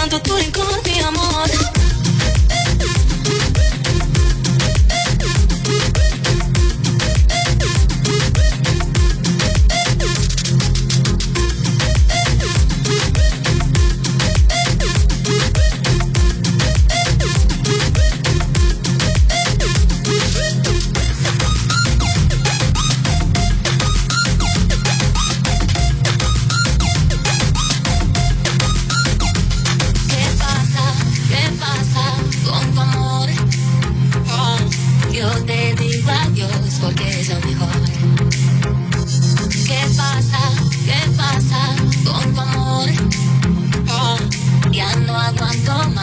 canto tu rincón. cambios porque es lo mejor. ¿Qué pasa? ¿Qué pasa con tu amor? Oh, ya no aguanto más.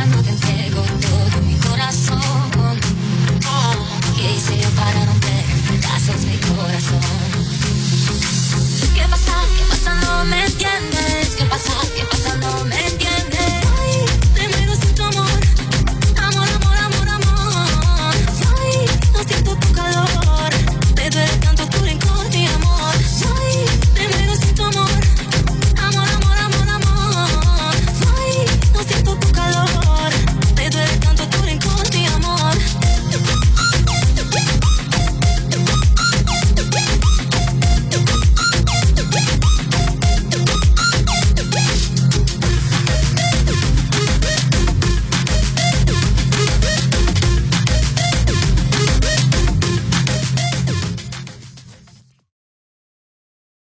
quando ti entrego